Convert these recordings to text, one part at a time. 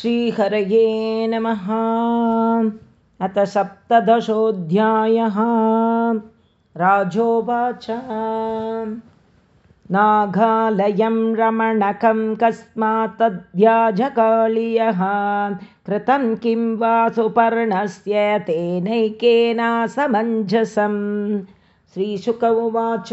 श्रीहरये नमः। अथ सप्तदशोऽध्यायः। राजोवाच। नागालयं रमणकं कस्मात्तद्याजकाळीयः कृतं किं वा सुपर्णस्य तेनैकेनासमञ्जसं श्रीशुक उवाच।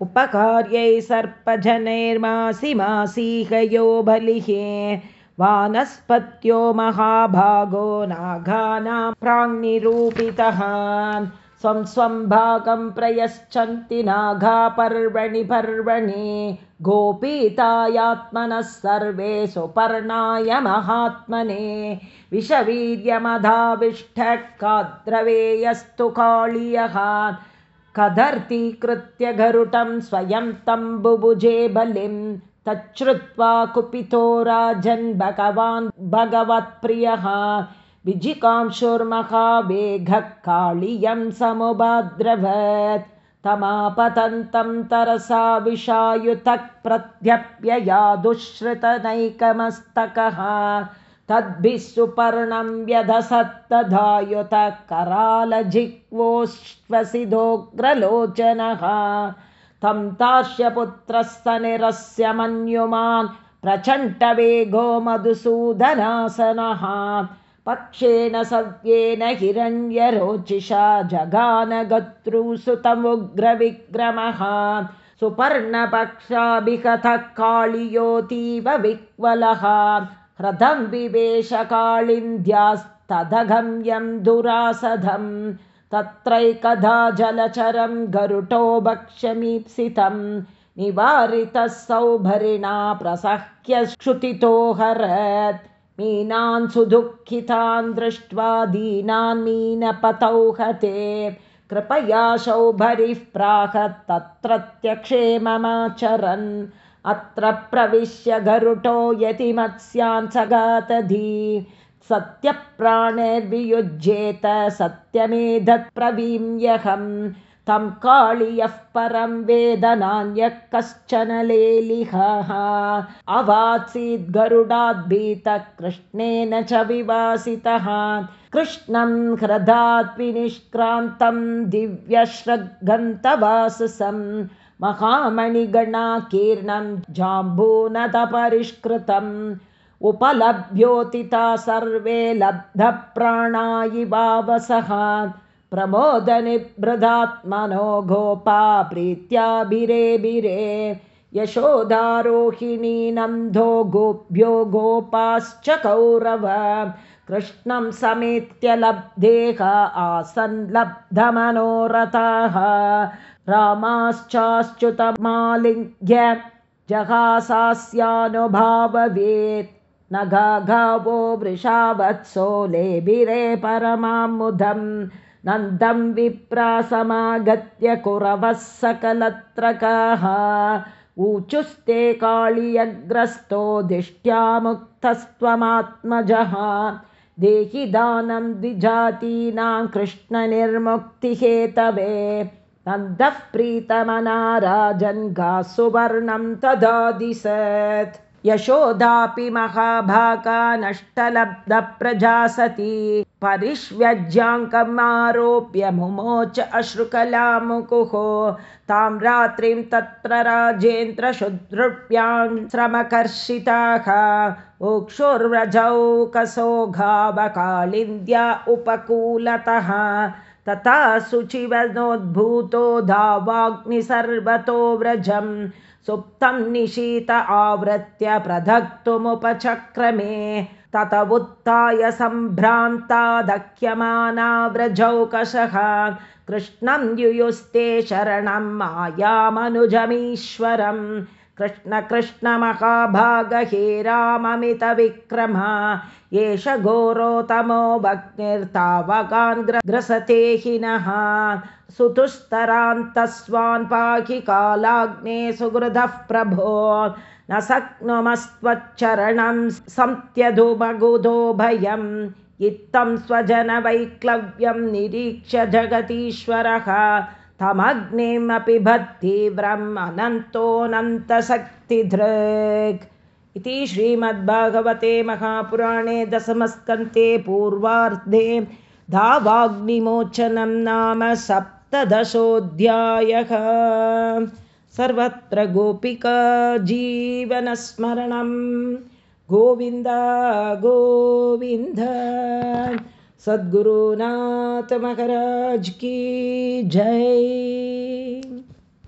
उपकार्यै सर्पजनैर्मासि मासीहयो बलिः वानस्पत्यो महाभागो नागानां प्राङ्निरूपितः। स्वं स्वं भागं प्रयच्छन्ति नागापर्वणि पर्वणि गोपीतायात्मनः सर्वे सुपर्णाय महात्मने। विषवीर्यमधाविष्ठः काद्रवेयस्तु काळीयः। कदर्थीकृत्य गरुटं स्वयं तं बुभुजे बलिम् तच्छ्रुत्वा कुपितो राजन् भगवान् भगवत्प्रियः। विजिकांशुर्महावेघः काळियं समुभाद्रवत् तमापतन्तं तरसा विषायुतः प्रत्यप्यया दुःश्रितनैकमस्तकः। तद्भिः सुपर्णं व्यधसत्तधायुतः करालजिह्वोश्वसिदोग्रलोचनः तं तार्ष्यपुत्रस्य निरस्य मन्युमान् प्रचण्डवेगो मधुसूदनासनः। पक्षेण सव्येन हिरण्यरोचिषा जगानगत्रुसुतमुग्रविक्रमः सुपर्णपक्षाभिहतः काळियोतीव विह्वलः। ह्रदं विवेशकाळिन्द्यास्तदगम्यं दुरासधम् तत्रैकधा जलचरं गरुटो भक्ष्यमीप्सितं निवारितः सौभरिणा प्रसह्य श्रुतितो हरत्। मीनान् सुदुःखितान् दृष्ट्वा दीनान् मीनपतौ हते। कृपया सौभरिः प्राहत् तत्रत्यक्षेममाचरन् अत्र प्रविश्य गरुटो यतिमत्स्यान् सगातधी सत्यप्राणैर्वियुज्येत सत्यमेधत्प्रवीम्यहं तं काळियः परं वेदनान्यः कश्चन लेलिहः। अवात्सीद्गरुडाद्भीतः कृष्णेन च विवासितः। कृष्णं ह्रदात् विनिष्क्रान्तं दिव्यश्रगन्तवाससं महामणिगणाकीर्णं जाम्बूनतपरिष्कृतम् उपलभ्योतिता सर्वे लब्धप्राणा इवावसः प्रमोदनिभृदात्मनो गोपा प्रीत्याभिरेभिरे यशोदारोहिणी नन्दो गोभ्यो गोपाश्च कौरव। कृष्णं समेत्य लब्धेह आसन् लब्धमनोरथाः। रामाश्चाश्च्युतमालिङ्ग्य जहासास्यानुभाववेत् न वृषावत्सो लेभिरे परमां मुदं नन्दं विप्रासमागत्य कुरवः सकलत्रकाः। ऊचुस्ते काळियग्रस्तो दिष्ट्या मुक्तस्त्वमात्मजः। देहि दानं द्विजातीनां कृष्णनिर्मुक्तिहेतवे। नन्दः प्रीतमना राजन् गासुवर्णं तदादिशत् यशोदापि महाभागा नष्टलब्धप्रजा सती परिष्व्यज्याङ्कम् आरोप्य मुमोच अश्रुकलामुकुः। तां रात्रिं तत्र राजेन्द्रशुद्रुभ्यां श्रमकर्षिताः। उक्षुर्व्रजौकसौघावकालिन्द्या उपकूलतः तथा शुचिवनोद्भूतो धावाग्निसर्वतो व्रजम्। सुप्तं निशीत आवृत्य प्रधक्तुमुपचक्रमे। तत उत्थाय सम्भ्रान्ता दह्यमाना व्रजौकशः कृष्णं युयुस्ते शरणं मायामनुजमीश्वरम् कृष्ण कृष्ण महाभाग हे राममितविक्रम एष घोरोतमो भग्निर्तावकान् ग्रसते हिनः सुतुस्तरान्तस्वान् पाहि कालाग्ने सुहृदः प्रभो न शक्नुमस्त्वच्चरणं संत्यधुमगुधो भयम्। इत्थं स्वजनवैक्लव्यं निरीक्ष्य जगतीश्वरः तमग्निमपि भत्तीव्रम् अनन्तोऽनन्तशक्तिधृक् इति श्रीमद्भागवते महापुराणे दशमस्कन्ते पूर्वार्धे धावाग्निमोचनं नाम सप्तदशोऽध्यायः। सर्वत्र गोपिका जीवनस्मरणं गोविन्द गोविन्द सद्गुरुनाथमहराज की जय